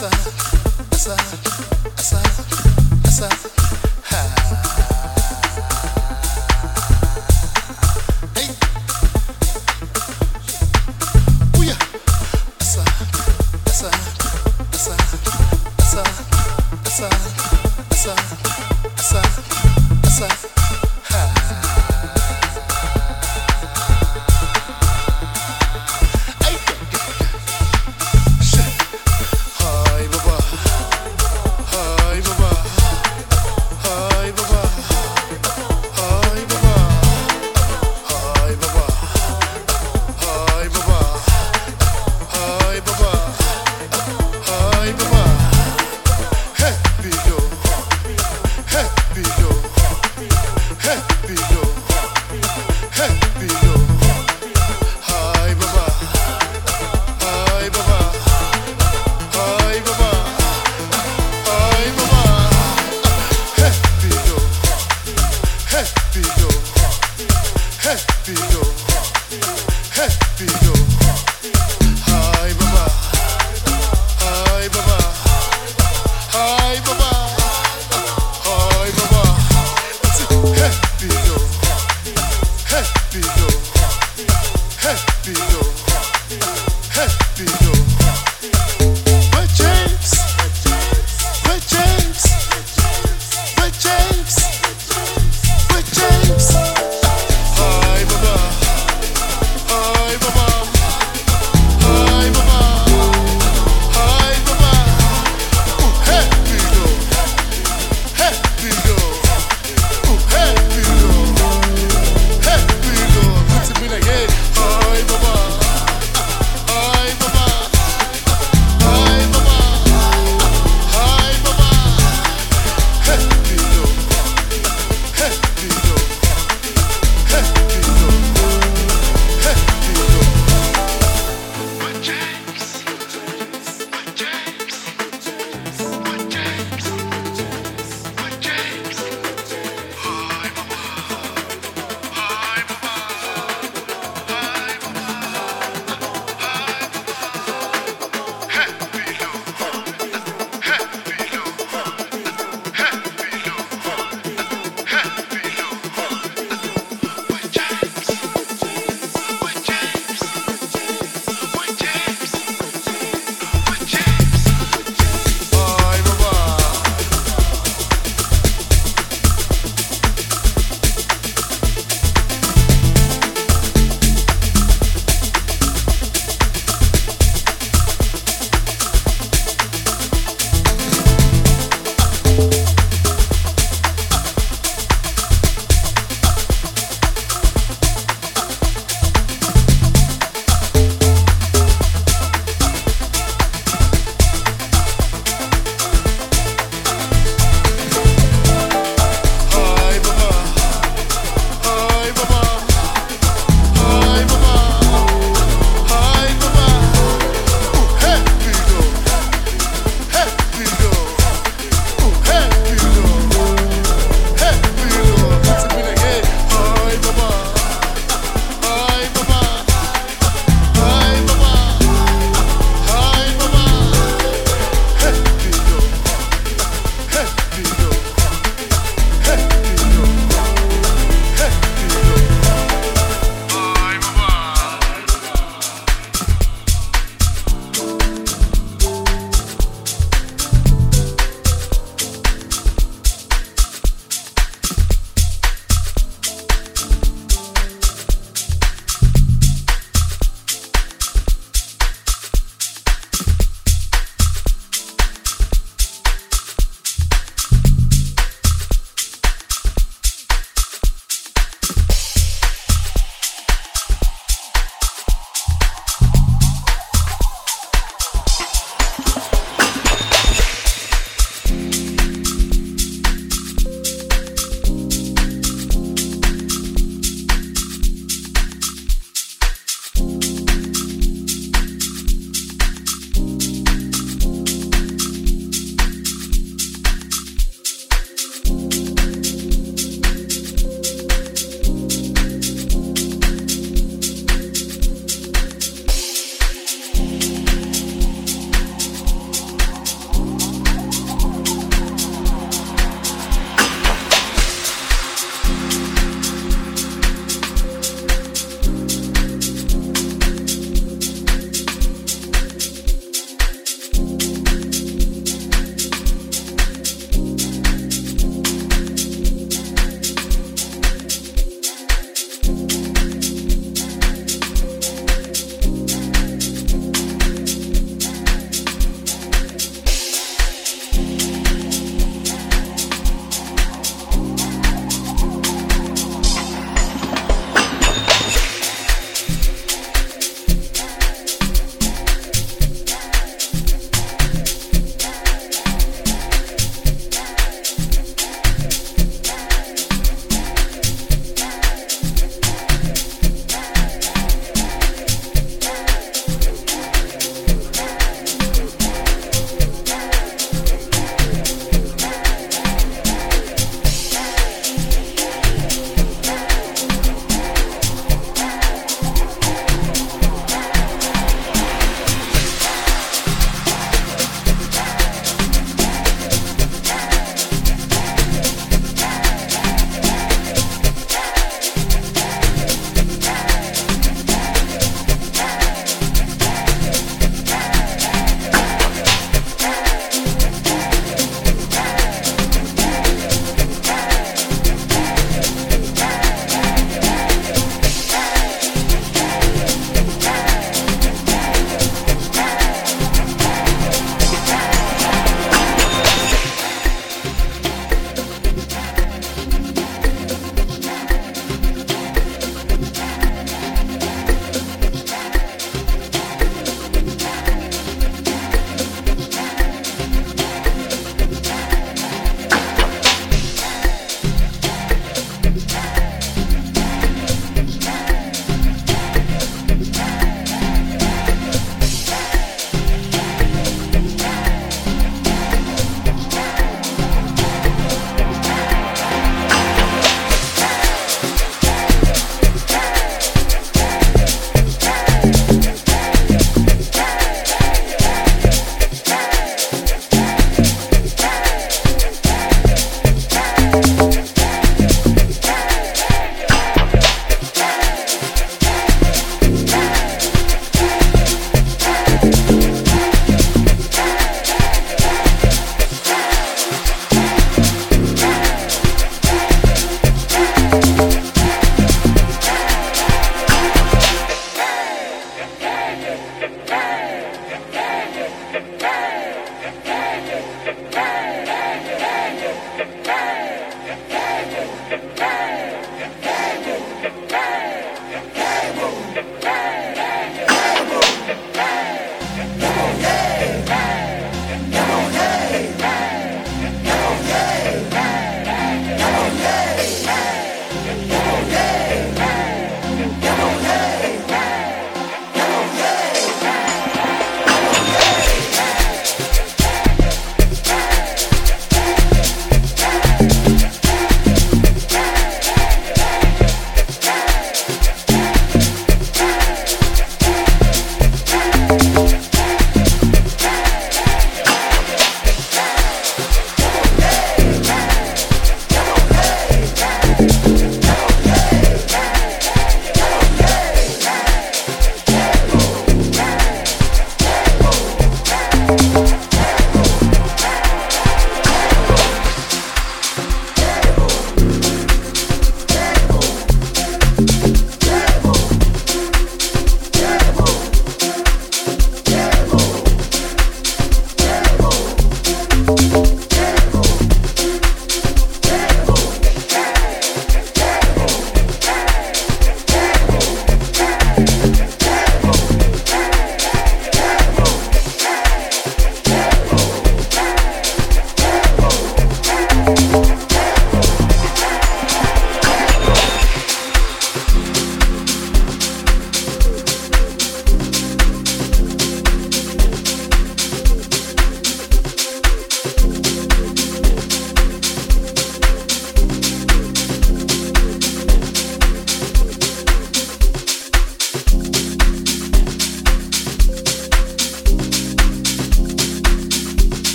What's up? that's a.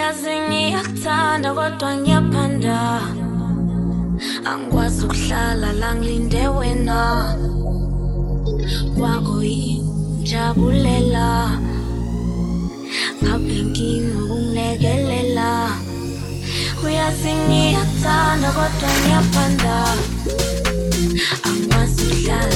yazi ngiyakuthanda kodwa ngiyaphanda. Angikwazi ukuhlala la ngilinde wena. Kwako yinjabulela ngabe ngingokunekelela uyazi ngiyakuthanda kodwa ngiyaphanda. Angikwazi ukuhlala.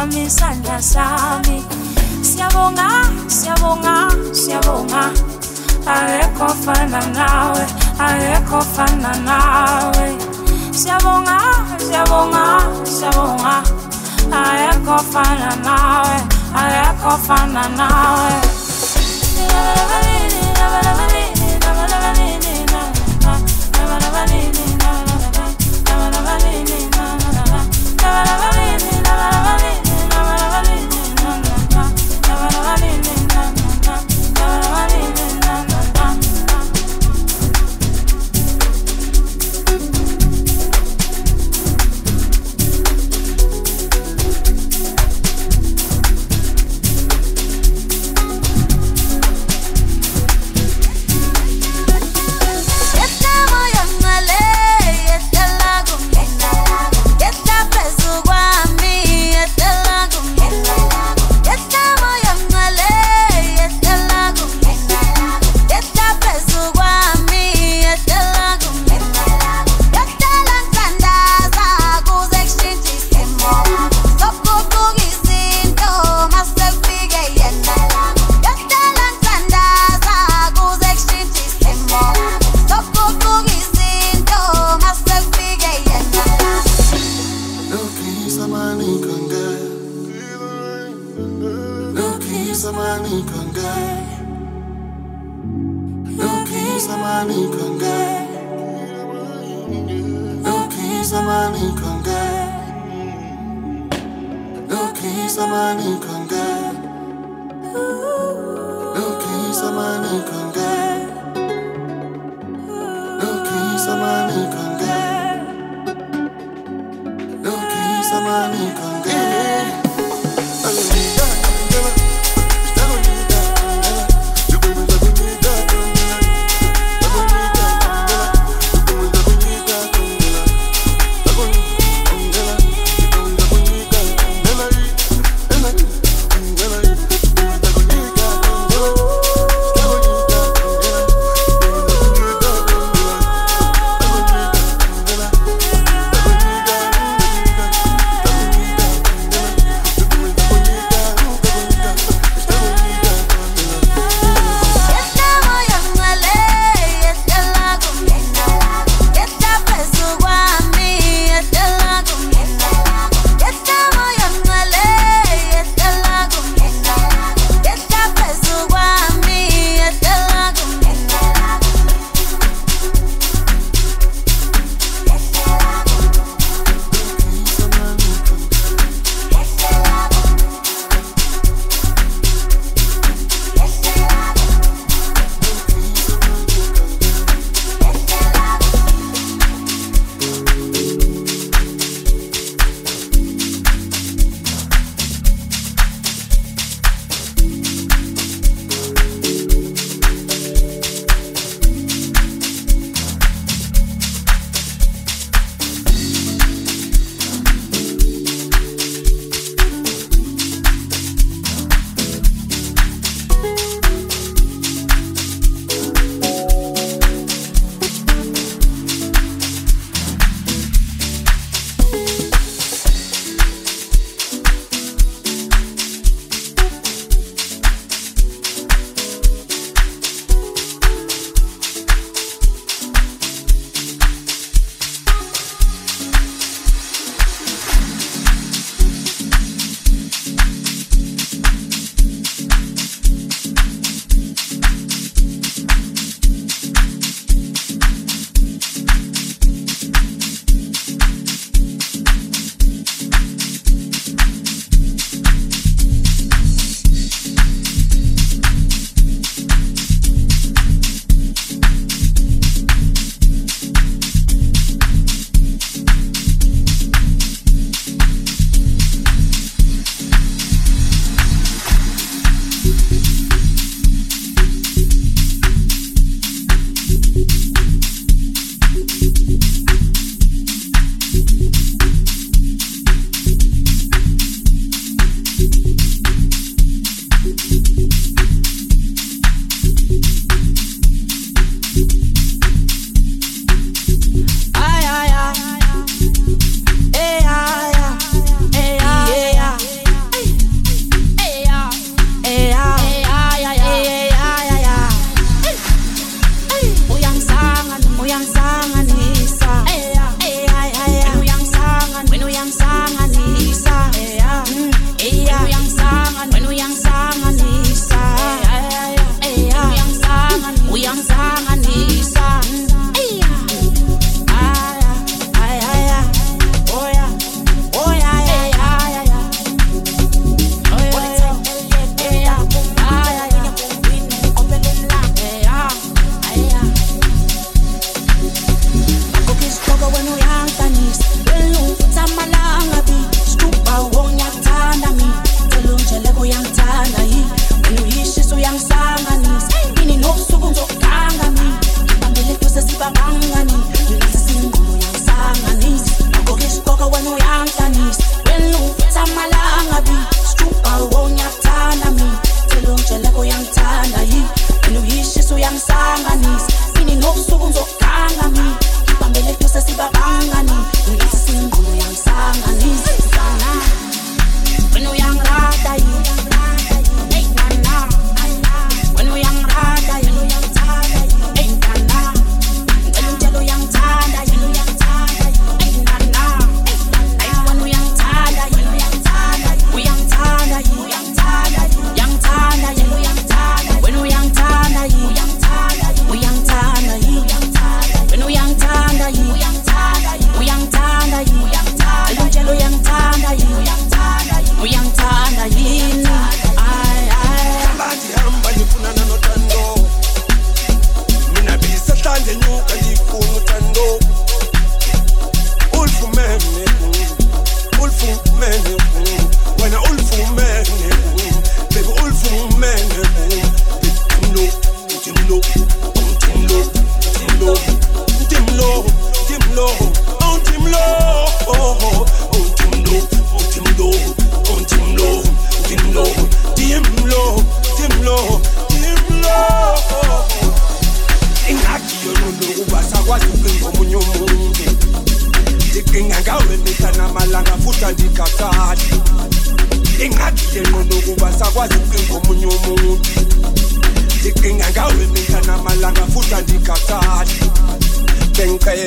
sami sandla sami. Siyabonga siyabonga siyabonga. Akekho fana nawe akekho fana nawe. Siyabonga siyabonga siyabonga. Akekho fana nawe akekho fana nawe.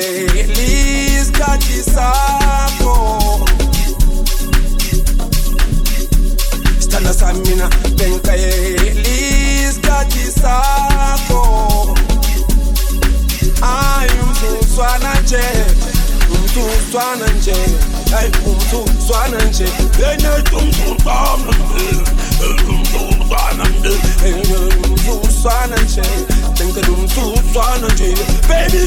Lisca de saco Está nessa mina, vem cair Lisca de saco Ai, um tu suana Um tu suana ayibhuthu zwana nje enethu umzuzwana baby